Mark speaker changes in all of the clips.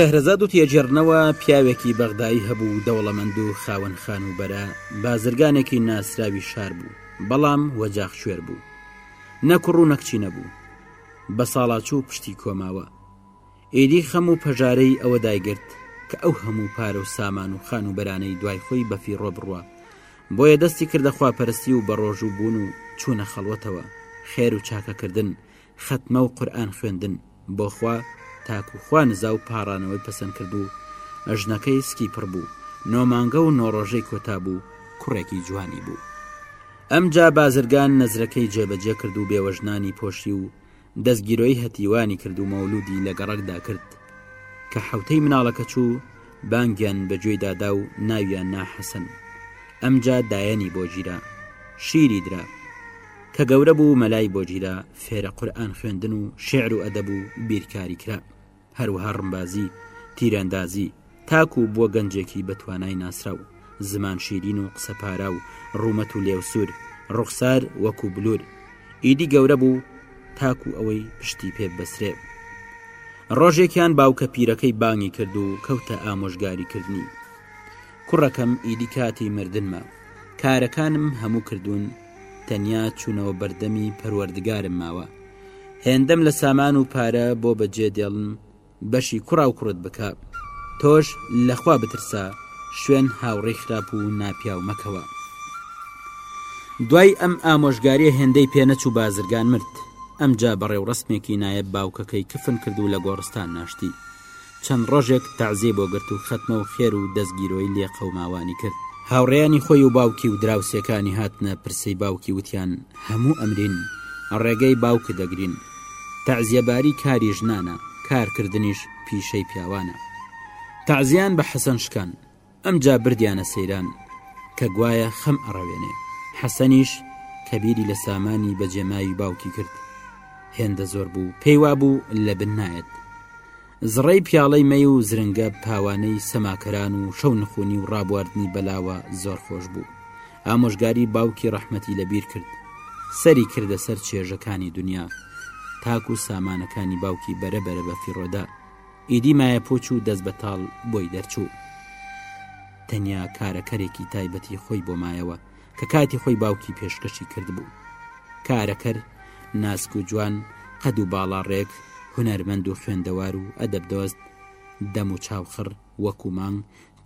Speaker 1: شەهرەزاد و تێجێڕنەوە پیاوێکی بەغدایی هەبوو دەوڵەمەند و خاوەن خان و بەرە بازرگانێکی ناسراوی شار بوو بەڵام وەجاخ شوێر بوو نەکوڕ و نەکچی نەبوو بە ساڵاچوو پشتی کۆماوە ئیدی خەم و پەژارەی ئەوە دایگرت کە ئەو هەموو پارە و سامان و خانووبەرانەی دوای خۆی بەفیڕۆ بڕوا، بۆیە دەستی کردە خواپەرستی و بەڕۆژوو بوون و چوونە خەڵوەتەوە، خێر و چاکەکردن، خەتمە و قورئان خوێندن بۆ خوا، تاکو خوا نزا و پاڕانەوەی پەسەند کردبوو، ژنەکەی سکی پڕ بوو، نۆ مانگە و نۆ ڕۆژەی کۆتا بوو، کوڕێکی جوانی بوو. ئەمجا بازرگان نەزرەکەی جێبەجێ کرد و بێوەژنانی پۆشی و دەستگیرۆی هەتیوانی کرد و مەولودی لە گەڕەکدا کرد کە حوتەی مناڵەکە چوو بانگیان بە گوێی دادا و ناویان نا حەسەن ئەمجا دایەنی بۆ گیرا شیری درا کە گەورە بوو مەلای بۆ گیرا فێرە قورئان خوێندن و شعر و ئەدەب و بیرکاری کرا هەروەها ڕمبازی، تیراندازی، تاکوو بووە گەنجێکی بە توانای ناسراو، زمان شیرین و قسە پاراو، ڕوومەت و لێو سوور، ڕوخسار وەکوو بلوور. ئیدی گەورە بوو تاکوو ئەوەی پشتی پێ ببەسرێ. ڕۆژێکیان باوکە پیرەکەی بانگی کرد و کەوتە ئامۆژگاری کردنی. کوڕەکەم ئیدی کاتی مردنمە، کارەکانم هەموو کردوون، تەنیا چوونەوە بەردەمی پەروەردگارم ماوە هێندەم لە سامان و پارە بۆ بەجێ دێڵم بەشی کوڕاو کوڕت بکە تۆش لەخوا بترسە شوێن هاوڕێی خراپ و ناپیاو مەکەوە دوای ئەم ئامۆژگاریە هێندەی پێنەچوو بازرگان مرد ئەمجا بەڕێ و ڕسمێکی نایە باوکەکەی کفن کرد و لە گۆڕستان ناشتی چەند ڕۆژێک تەعزێی بۆ گرت و خەتمە و خێر و دەستگیرۆی لێ قەوماوانی کرد. هاوڕێیانی خۆی و باوکی و دراوسێکانی هاتنە پرسەی باوکی وتیان هەموو ئەمرین، ڕێگەی باوک دەگرین. تەعزیەباری کاری ژنانە، کارکردنیش پیشەی پیاوانە. تەعزیەیان بە حەسەن شکاند. ئەمجا بردیانە سەیران کە گوایە خەم ئەڕەوێنێ، حەسەنیش کە بیری لە سامانی بەجێماوی باوکی کرد هێندە زۆر بوو پێی وابوو لە بن نایەت، زڕەی پیاڵەی مەی و زرنگە پاوانەی سەماکەران و شەو نخونی و ڕابواردنی بەلاوە زۆر خۆش بوو، ئامۆژگاری باوکی ڕەحمەتی لە بیر کرد، سەری کردە سەر چێژەکانی دنیا، تاکو سامانەکانی باوکی بەرە بەرە بە فیڕۆدا. ئیدی مایەپووچ و دەست بەتاڵ بۆی دەرچوو. تەنیا کارەکەرێکی تایبەتی خۆی بۆ مایەوە کە کاتی خۆی باوکی پێشکەشی کردبوو. کارەکەر ناسک و جوان، قەد و باڵا ڕێک، هونەرمەند و خوێندەوار و ئەدەبدۆست، دەم و چاو خڕ وەکوو مانگ،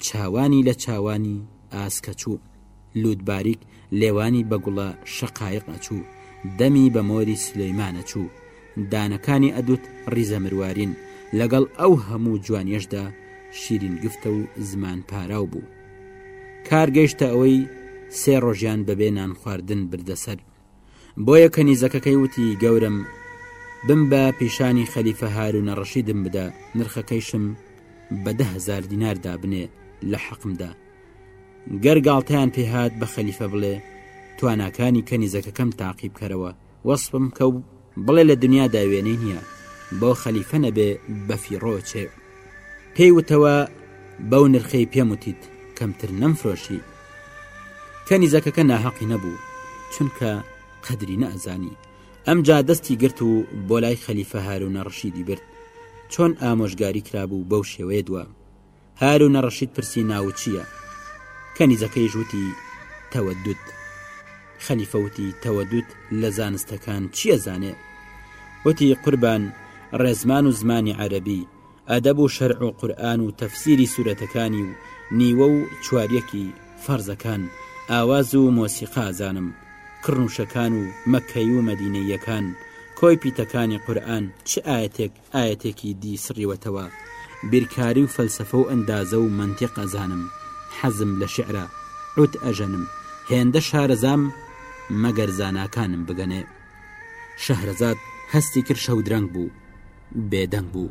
Speaker 1: چاوانی لە چاوانی ئاسک ئەچوو، لووتباریک لێوانی بە گوڵە شەقایق ئەچوو، دەمی بە مۆری سولەیمان ئەچوو، دانەکانی ئەدووت ڕیزە مروارین، لەگەڵ ئەو هەموو جوانیەشدا شیرین گفتە و زمان پاراو بوو. کار گەیشتە ئەوەی سێ ڕۆژیان بەبێ نانخواردن بردە سەر. بۆیە کەنیزەکەکەی وتی گەورەم بمبە پیشانی خەلیفە هارونە ڕەشیدم بدە نرخەکەیشم بە دە هزار دینار دابنێ لە حەقمدا گەر گاڵتەیان پێهات بە خەلیفە بڵێ تواناکانی کەنیزەکەکەم تاقیبکەرەوە وەسپم کە و بڵێ لە دنیادا وێنەی نیە بۆ خەلیفە نەبێ بەفیڕۆ چێ پێی وتەوە بەو نرخەی پێم وتیت کەمتر نەمفرۆشی کەنیزەکەکە ناهەقی نەبوو چونکە قەدری نەئەزانی ئەمجا دەستی گرت و بۆ لای خەلیفە هارونە ڕشیدی برد چۆن ئامۆژگاری کرابوو بەو شێوەیە دووە هارونە ڕەشید پرسی ناوت چییە؟ کەنیزەکەیش وتی، تەوەدود. خەلیفە وتی، تەوەدود لە زانستەکان چی ئەزانێ؟ وتی، قوربان، ڕێزمان و زمانی عەرەبی، ئەدەب و شەرع و قورئان و تەفسیری سورەتەکانی و نیوە و چواریەکی فەرزەکان، ئاواز و مۆسیقا ئەزانم، کڕنووشەکان و مەککەیی و مەدینەییەکان، کۆی پیتەکانی قورئان چ ئایەتێک ئایەتێکی دی سڕیوەتەوە بیرکاری و فەلسەفە و ئەندازە و مەنتیق ئەزانم حەزم لە شعرە عوت ئەژەنم هێندە شارەزام مەگەر زاناکانم بگەنێ شەهرەزاد هەستی کرد شەودرەنگ بوو بێدەنگ بوو.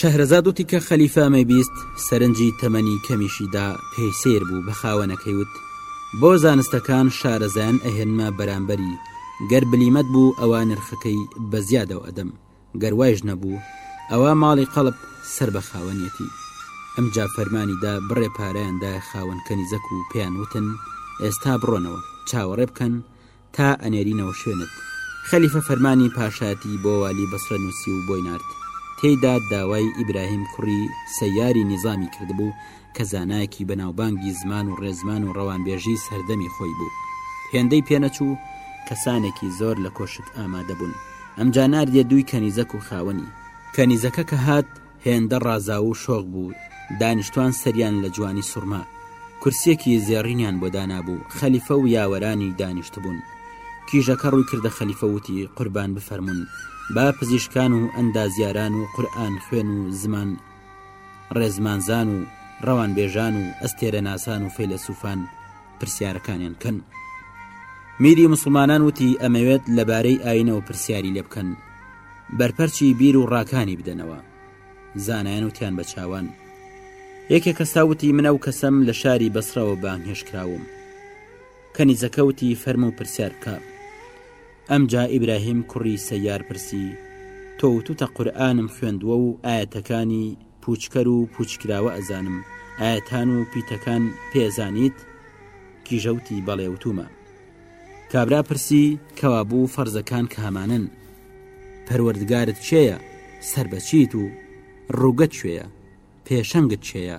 Speaker 1: شەهرەزاد وتی کە خەلیفامەی بیست سەرنجی تەمەنی کەمیشیدا پێی سیر بوو بە خاوەنەکەی وت بۆ زانستەکان شارەزان ئەهێنمە بەرامبەری گەر بلیمەت بوو ئەوە نرخەکەی بە زیادەوە ئەدەم گەر وایش نەبوو ئەوا ماڵی قەڵب سەر بە خاوەنیەتی. ئەمجا فەرمانی دا بڕێ پارەیان دایە خاوەن کەنیزەک و پێیان وتن، ئێستا بڕۆنەوە، چاوەڕێ بکەن تا ئەنێرینەوە شوێنت. خەلیفە فەرمانی پاشایەتی بۆ والی بەسرە نووسی و بۆی نارد. تێیدا داوای ئیبراهیم کوڕی سەیاری نیزامی کردبوو کە زانایەکی بەناوبانگی زمان و ڕێزمان و ڕەوانبێژیی سەردەمی خۆی بوو. هێندەی پێ نەچوو، کەسانێکی زۆر لە کۆشک ئامادە بوون، ئەمجا ناردیە دووی کەنیزەک و خاوەنی. کەنیزەکە کە هات، هێندە ڕازاو و شۆخ بوو، دانیشتوان سەریان لە جوانی سوڕما. کورسییەکی زێڕینیان بۆ دانابوو، خەلیفە و یاوەرانی دانیشتبوون. کیژەکە ڕووی کردە خەلیفە و وتی، قوربان بفەرموون، با پزیشکان و ئەندازیاران و قورئانخوێن و زمان، ڕێزمانزان و ڕەوانبێژان و ئەستێرەناسان و فەیلەسوفان پرسیارەکانیان کەن میری مسلمانان وتی ئەمەوێت لەبارەی ئاینەوە پرسیاری لێ بکەن بەرپەرچی بیر و ڕاکانی بدەنەوە زانایان وتیان بە چاوان یەکێک کەستا وتی منە و کەسم لە شاری بەسرەوە بانهێشکراوم کەنیزەکەوتی فەرمو پرسیار بکە ئەمجا ئیبراهیم کوڕی سەیار پرسی، تۆ وتوتە قورئانم خوێندوە و ئایەتەکانی پووچکەر و پووچکراوە ئەزانم، ئایەتان و پیتەکان پێ ئەزانیت؟ کیژە وتی، بەڵێ وتومە. کابرا پرسی، کەوابوو فەرزەکان کامانەن؟ پەروەردگارت کێیە؟ سەر بە چیت و ڕووگەت کوێیە؟ پێشەنگت کێیە؟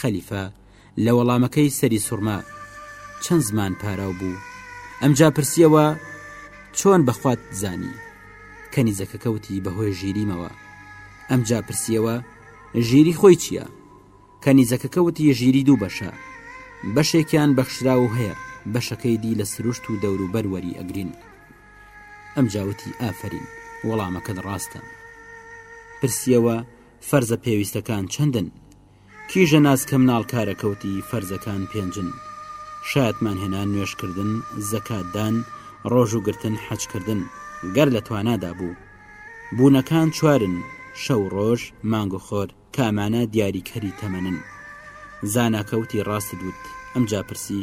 Speaker 1: خەلیفە لە وەڵامەکەی سەری سوڕما، چەند زمان پاراو بوو، ئەمجا پرسیەوە چۆن بەخوات زانی، کەنیزەکەکە وتی بەهۆی ژیریمەوە، ئەمجا پرسیەوە ژیری خۆی چییە؟ کەنیزەکەکە وتی ژیری دوو بەشە، بەشێکیان بەخشراو و هەیە، بەشەکەی دی لە سروشت و دەوروبەر وەری ئەگرین. ئەمجا وتی ئافەرین، وەڵامەکەت ڕاستە. پرسیەوە، فەرزە پێویستەکان چەندن؟ کیژە ناز کەمناڵ کارە کەوتی فەرزەکان پێنجن شایەتمان هێنا نوێشکردن زەکاتدان ڕۆژوگرتن حەجکردن گەر لە توانادا بوو بوونەکان چوارن شەو ڕۆژ مانگ و خۆر کامانە دیاریکەری تەمەنن زاناکەوتی ڕاستت وت ئەمجا پرسی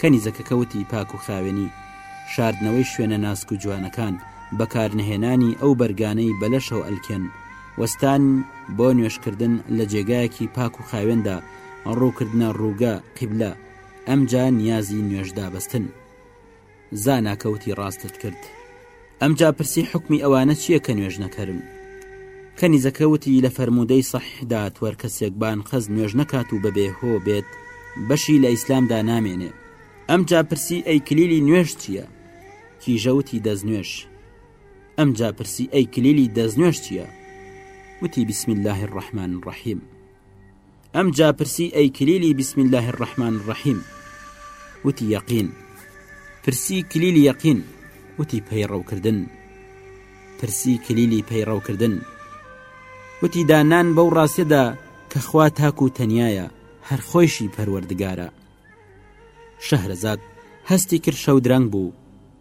Speaker 1: کەنیزەکەکە وتی پاک و خاوێنی، شاردنەوەی شوێنە ناسک و جوانەکان، بەکارنەهێنانی ئەو بەرگانەی بە لەشەوە ئەلکێن، وەستان بۆ نوێژکردن لە جێگایەکی پاک و خاوێندا، ڕووکردنە ڕووگە، قیبلە، ئەمجا نیازی نوێژ دابەستن. زانا کەوتی ڕاستت کرد ئەمجا پرسی حکمی ئەوانە چییە کە نوێژ نەکەرن کەنیزەکە وتی لە فەرموودەی سەحدا توەر کەسێک بان قەز نوێژ نەکات و بەبێ هۆ بێت بەشی لە ئیسلامدا نامێنێ ئەمجا پرسی ئەی کلیلی نوێژ چییە کیژەوتی دەستنوێژ ئەمجا پرسی ئەی کلیلی دەستنوێژ چییە وتی بسم الله الرحمن الرحیم ئەمجا پرسی ئەی کلیلی بسم الله الرحمن الرحیم وتی یەقین پرسی کلیلی یەقین وتی پەیڕەوکردن پرسی کلیلی پەیڕەوکردن وتی دانان بەو ڕاستەدا کە خوا تاک و تەنایە هەر خۆشی پەروەردگارە شەهرەزاد هەستی کرد شەودرەنگ بوو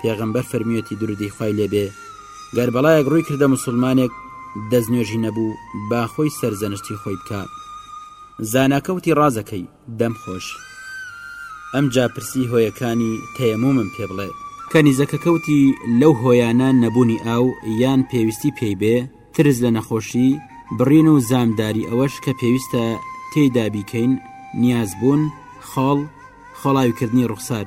Speaker 1: پێغەمبەر فەرمیێتی درودی خوای لێبێ گەر بەڵایەک ڕووی کردە مسلمانێک دەست نوێژی نەبوو باخۆی سەرزەنشتی خۆی بکە زاناکەوتی ڕازەکەی دەم خۆش ئەم جاپرسی هۆیەکانی تەیەمومم پێ بڵێ کەنیزەکەکەوتی لەو هۆیانە نەبوونی ئاو یان پێویستی پێی بێ ترس لە نەخۆشی بڕین و زامداری ئەوەش کە پێویستە تێیدا بیکەین نیاز بوون خاڵ خۆڵاویکردنی ڕوخسار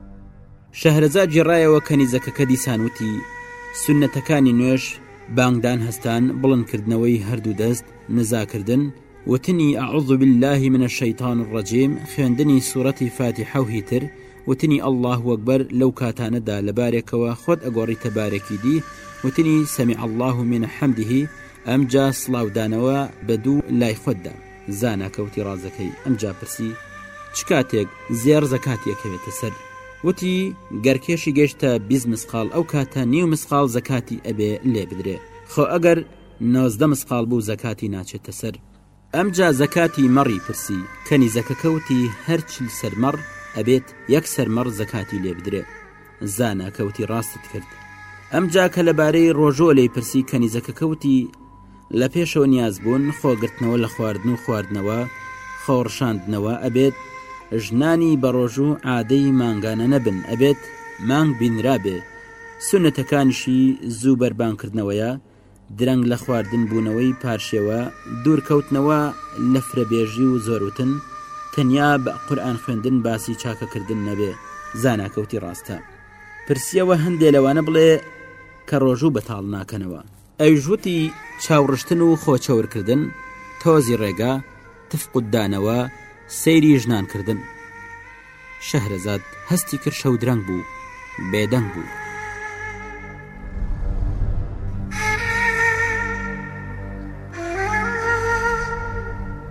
Speaker 1: شەهرەزاد گێڕایەوە کەنیزەکەکە دیسان وتی سنەتەکانی نوێش بانگدان هەستان بڵندکردنەوەی هەردوو دەست نزاکردن وتنی ئەعوذ بالله من الشیطان الرجیم خوێندنی سورەتی فاتیحە و هیتر وتنی الله وەکبەر لەو کاتانەدا لە بارێکەوە خۆت ئەگۆڕیتە بارێکی دی وتنی سەمیع الله من حەمده ئەمجا سڵاودانەوە بە دوو لای خۆتدا زانا کەوتی ڕازەکەی ئەمجا پرسی چ کاتێک زێڕ زەکاتی ئەکەوێتە سەر وتی گەر کێشی گەشتە بیست مسقال ئەو کاتە نیو مسقال زەکاتی ئەبێ لێ بدرێ خۆ ئەگەر نۆزدە مسقال بوو زەکاتی ناچێتە سەر ئەمجا زەکاتی مەڕی پرسی کەنیزەکە کەوتی هەر چل سەرمەڕ ئەبێت یەک سەرمەڕ زەکاتی لێ بدرێ زانا کەوتی ڕاستت کرد ئەمجا کە لەبارەی ڕۆژوە لێی پرسی کەنیزەکە کەوتی لە پێشەوە نیاز بوون خۆگرتنەوە لە خواردن و خواردنەوە خۆڕشاندنەوە ئەبێت ژنانی بەڕۆژوو عادەی مانگانە نەبن ئەبێت مانگ بینرابێ سونەتەکانیشی زوو بەربانکردنەوەیە درەنگ لە خواردن بوونەوەی پارشێوە دوورکەوتنەوە لە فرەبێژی و زۆروتن تەنیا بە قورآن خوێندن باسی چاکەکردن نەبێ زاناکەوتی ڕاستە پرسیەوە هەندێ لەوانە بڵێ کە ڕۆژوو بەتاڵ ناکەنەوە ئەویش وتی، چاوڕشتن و خۆ چەورکردن، تۆزی ڕێگا، تف قوتدانەوە، سەیری ژنان کردن. شەهرەزاد هەستی کرد شەودرەنگ بوو، بێدەنگ بوو.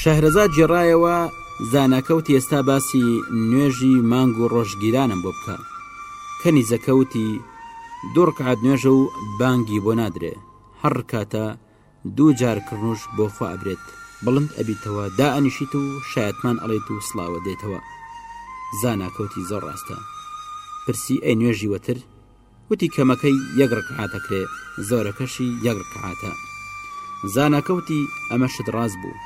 Speaker 1: شەهرەزاد جێڕایەوە زاناکەوتی ئێستا باسی نوێژی مانگ و ڕۆژگیرانم بۆ بکە کەنیزەکەوتی دوو ڕکعات نوێژە و بانگی بۆ نادرێ هەر ڕکاتە دوو جار کڕنوش بۆ خوا ئەبرێت بڵند ئەبیتەوە دا ئەنیشیت و شایەتمان ئەڵێت و سڵاوە دێتەوە زاناکەوتی زۆر ڕاستە پرسی ئەی نوێژی وەتر وتی کەمەکەی یەک ڕکعات ئەکرێ زۆرەکەشی یەک ڕکعاتە زاناکە وتی ئەمە شت ڕاست بوو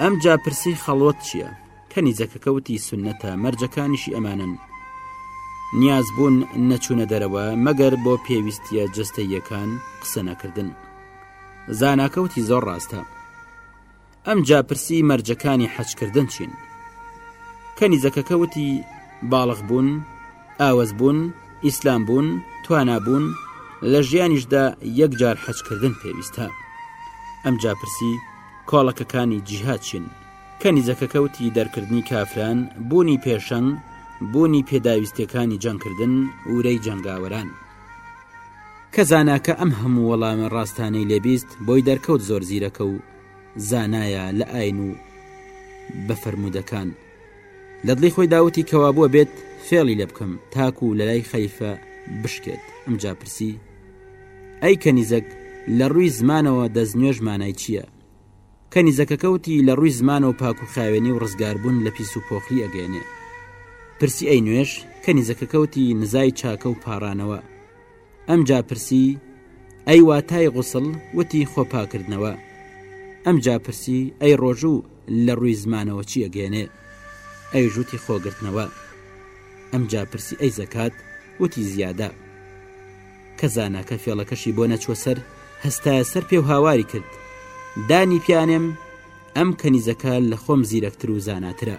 Speaker 1: ئەم جا پرسی خەڵوەت چییە کەنی جەکەکە وتی سنەتە مەرجەکانیشی ئەمانن نیاز بوون نەچوونە دەرەوە مەگەر بۆ پێویستیە جستەیەکان قسە نەکردن زاناکەوتی زۆر ڕاستە ئەمجا پرسی مەرجەکانی حەجکردن چین؟ کەنیزەکەکە وتی، باڵغ بوون، ئاوەز بوون، ئیسلام بوون، توانا بوون، لە ژیانیشدا یەک جار حەجکردن پێویستە. ئەمجا پرسی کۆڵەکەکانی جیهاد چین؟ کەنیزەکەکە وتی دەرکردنی کافران، بوونی پێشەنگ، بوونی پێداویستیەکانی جەنگکردن، ورەی جەنگاوەران. کە زاناکە ئەم هەموو وەڵامە ڕاستانەی لێبیست، بۆی دەرکەوت زۆر زیرەکە و، زانایە لە ئاین و بە فەرموودەکان لە دڵی خۆی داوتی کەوابووە بێت فێڵی لێ بکەم تاکو و لەلای خەیفە بشکێت ئەم جاپرسی ئەی کەنیزەک لە ڕووی زمانەوە دەست نوێژ مانای چییە کەنیزەکەکەوتی لە ڕووی زمانەوە پاک و خاوێنی و ڕزگاربوون لە پیس و پۆخلی ئەگەێنێ پرسی ئەی نوێش کەنیزەکەکەوتی نزای چاکە و پاڕانەوە ئەمجا پرسی ئەی واتای غوسڵ وتی خۆ پاکردنەوە ئەمجا پرسی ئەی ڕۆژوو لە ڕووی زمانەوە چی ئەگەێنێ ئەی ژووتی خۆگرتنەوە ئەمجا پرسی ئەی زەکات وتی زیادە کە زاناکە فێڵەکەشی بۆ نەچوە سەر هەستایە سەر پێ و هاواری کرد دانی پیانێم ئەم کەنیزەکە لە خۆم زیرەکتر و زاناترە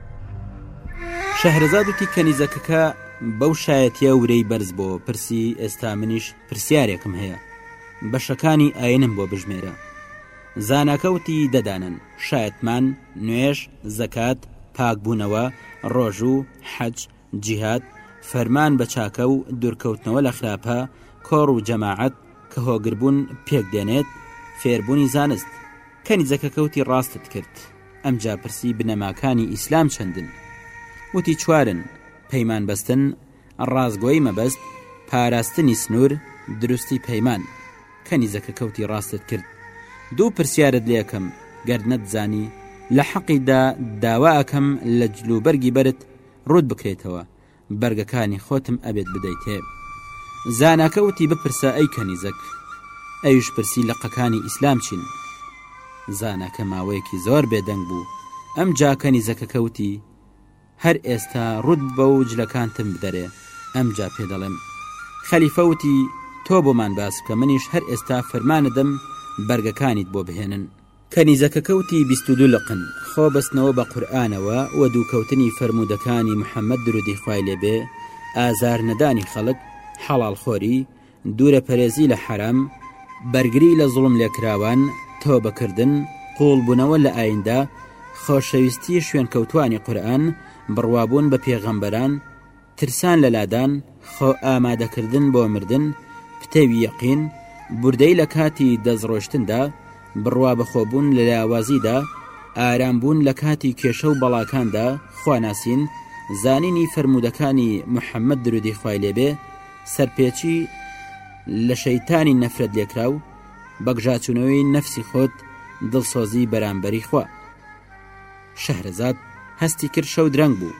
Speaker 1: شەهرەزاد وتی کەنیزەکەکە بەو شایەتە ورەی بەرز بۆ پرسی ئێستا منیش پرسیارێکم هەیە بەشەکانی ئاینم بۆ بژمێرە زاناکەوتی دەدانن شایەتمان نوێش زەکات پاکبوونەوە ڕۆژوو حەج جیهات فەرمان بە چاکە و دوورکەوتنەوە لە خراپە کۆڕ و جەماعەت کە هۆگربوون پێک دێنێت فێربوونی زانست کەنیزەکە کەوتی ڕاستت کرد ئەمجا پرسی بنەماکانی ئیسلام چەندن؟ وتی چوارن، پەیمان بەستن، ڕاستگۆیی مەبەست، پاراستنی سنوور، دروستی پەیمان. کەنیزەکە کەوتی ڕاستت کرد. دوو پرسیارت لێ ئەکەم، گەر نەتزانی، لە حەقیدا داوا ئەکەم لە جلوبەرگی بەرت ڕووت بکرێتەوە، بەرگەکانی خۆتم ئەبێت بدەیتێ زاناکە وتی بپرسە ئەی کەنیزەک ئەویش پرسی لقەکانی ئیسلام چین زاناکە ماوەیەکی زۆر بێدەنگ بوو ئەم جاکەنی زەکەکەوتی هەر ئێستا ڕوت بە و جلەکانتم بدەرێ ئەم جا پێ دەڵێم خەلیفەوتی تۆ بۆمان باس بکە منیش هەر ئێستا فەرمانەدەم بەرگەکانیت بۆ بهێنن کەنیزەکە کەوتی بیست و دوو لقن، خۆ بەستنەوە بە قورئانەوە و دووکەوتنی فەرموودەکانی محمد درودی خوای لێ بێ، ئازار نەدانی خەڵک، حەڵاڵ خۆری، دوورە پەرێزی لە حەرام، بەرگری لە زوڵم لێکراوان، تۆبە کردن، قووڵ بوونەوە لە ئاییندا، خۆشەویستی شوێنکەوتووانی قورئان، بڕوابوون بە پێغەمبەران، ترسان لە لادان، خۆ ئامادەکردن بۆ مردن، پتەوی یەقین، بوردەیی لە کاتی دەستڕۆشتندا، بڕوابەخۆبوون لە لاوازیدا، ئارام بوون لە کاتی کێشە و بەڵاکاندا، خواناسین، زانینی فەرموودەکانی محەمەد درودی خوای لێ بێ، سەرپێچی لە شەیتانی نەفرەت لێکراو، بەگژاچوونەوەی نەفسی خۆت، دڵسۆزی بەرامبەری خوا. شەهرەزاد هەستی کرد شەو درەنگ بوو،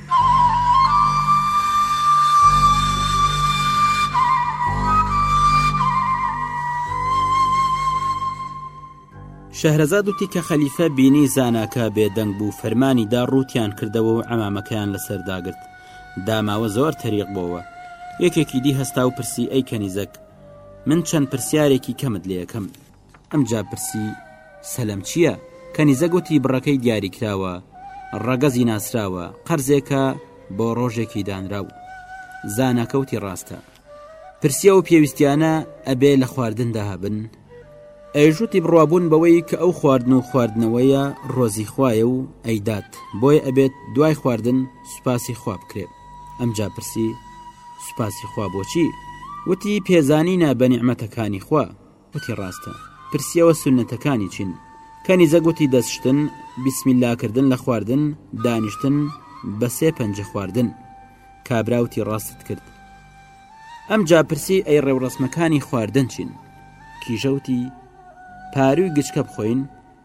Speaker 1: شەهرەزاد وتی کە خەلیفە بینی زاناکە بێدەنگ بوو فەرمانی دا ڕووتیان کردەوە و ئەمامەکەیان لەسەر داگرت داماوە زۆر تەریق بۆەوە یەکێکی دی هەستا و پرسی ئەی کەنیزەک من چەند پرسیارێکی کەمت لەکەم ئەمجا پرسی، سەلەم چییە؟ کەنیزەک وتی، بڕەکەی دیاریکراوە، ڕەگەزی ناسراوە، قەرزێکە بۆ ڕۆژێکی دانراو. زاناکە وتی، ڕاستە. پرسی، ئەو پێویستیانە ئەبێ لە خواردندا هەبن؟ ئەویش وتی، بڕوابوون بەوەی کە ئەو خواردن و خواردنەوەیە ڕۆزی خوایە و ئەیدات، بۆیە ئەبێت دوای خواردن سوپاسی خوا بکرێ. ئەمجا پرسی، سوپاسی خوا بۆچی؟ وتی، پێزانینە بە نیعمەتەکانی خوا. وتی ڕاستە پرسی ئەوە سوننەتەکانی چین؟ کەنیزەک وتی دەست شتن، بسم اللە کردن لە خواردن، دانیشتن، بە سێ پەنجە خواردن. کابرا وتی ڕاستت کرد. ئەمجا پرسی ئەی ڕێوڕەسمەکانی خواردن چین؟ کیژە وتی پارووی گچکە بخۆین،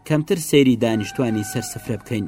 Speaker 1: کەمتر سەیری دانیشتوانی سەر سفرە بکەین.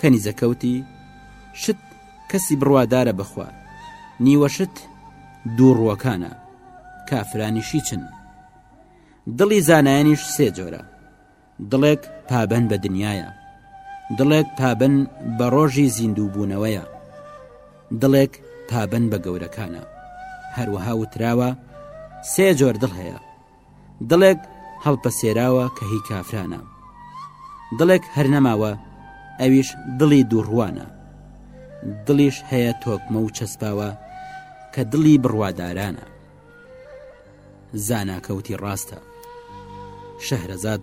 Speaker 1: کەنیزەک وتی، شت کەسی بڕوادارە بە خوا، نیوە شت دووڕووەکانە، کافرانیش هیچن. دڵی زانایانیش سێ جۆرە، دڵێک پابەند بە دنیایە، دڵێک پابەند بە ڕۆژی زیندووبوونەوەیە، دڵێک پابەند بە گەورەکانە. هەروەها وتراوە، سێ جۆر دڵ هەیە، دڵێک هەڵپەسێراوە کە هی کافرانە. دڵێک هەر نەماوە ئەویش دڵی دووڕوانە. دڵیش هەیە تۆکمە و چەسپاوە کە دڵی بڕوادارانە. زاناکەوتی ڕاستە. شەهرەزاد